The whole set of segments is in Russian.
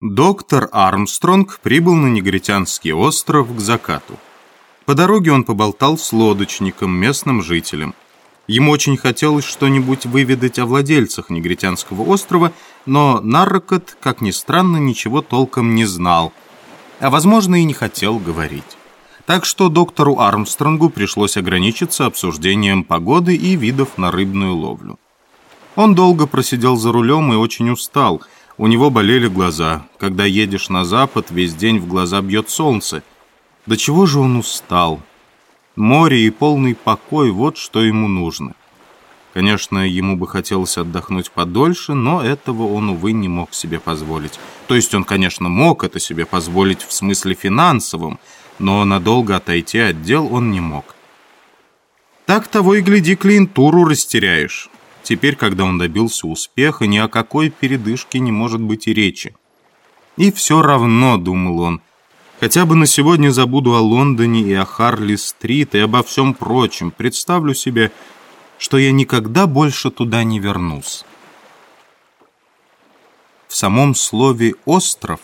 Доктор Армстронг прибыл на Негритянский остров к закату. По дороге он поболтал с лодочником, местным жителем. Ему очень хотелось что-нибудь выведать о владельцах Негритянского острова, но Наррокот, как ни странно, ничего толком не знал, а, возможно, и не хотел говорить. Так что доктору Армстронгу пришлось ограничиться обсуждением погоды и видов на рыбную ловлю. Он долго просидел за рулем и очень устал – у него болели глаза. Когда едешь на запад, весь день в глаза бьет солнце. До чего же он устал? Море и полный покой – вот что ему нужно. Конечно, ему бы хотелось отдохнуть подольше, но этого он, увы, не мог себе позволить. То есть он, конечно, мог это себе позволить в смысле финансовом, но надолго отойти от дел он не мог. Так того и гляди, клиентуру растеряешь. Теперь, когда он добился успеха, ни о какой передышке не может быть и речи. И все равно, думал он, хотя бы на сегодня забуду о Лондоне и о Харли-стрит и обо всем прочем, представлю себе, что я никогда больше туда не вернусь. В самом слове «остров»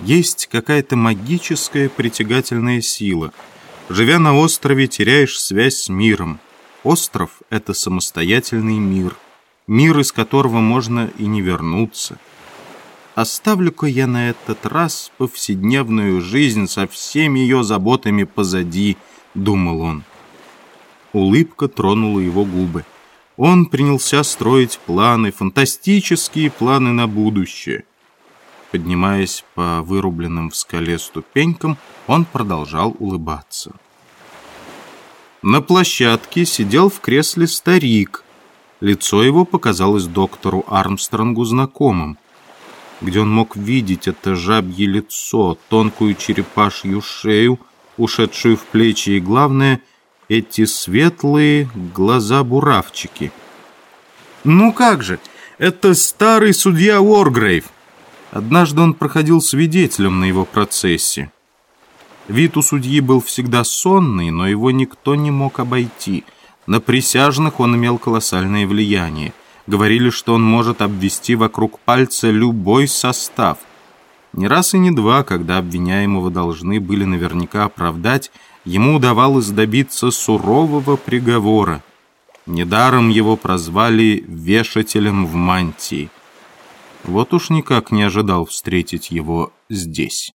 есть какая-то магическая притягательная сила. Живя на острове, теряешь связь с миром. Остров — это самостоятельный мир, мир, из которого можно и не вернуться. Оставлю-ка я на этот раз повседневную жизнь со всеми ее заботами позади, думал он. Улыбка тронула его губы. Он принялся строить планы, фантастические планы на будущее. Поднимаясь по вырубленным в скале ступенькам, он продолжал улыбаться. На площадке сидел в кресле старик. Лицо его показалось доктору Армстронгу знакомым. Где он мог видеть это жабье лицо, тонкую черепашью шею, ушедшую в плечи, и, главное, эти светлые глаза-буравчики. «Ну как же, это старый судья Уоргрейв!» Однажды он проходил свидетелем на его процессе. Вид у судьи был всегда сонный, но его никто не мог обойти. На присяжных он имел колоссальное влияние. Говорили, что он может обвести вокруг пальца любой состав. Не раз и не два, когда обвиняемого должны были наверняка оправдать, ему удавалось добиться сурового приговора. Недаром его прозвали «вешателем в мантии». Вот уж никак не ожидал встретить его здесь.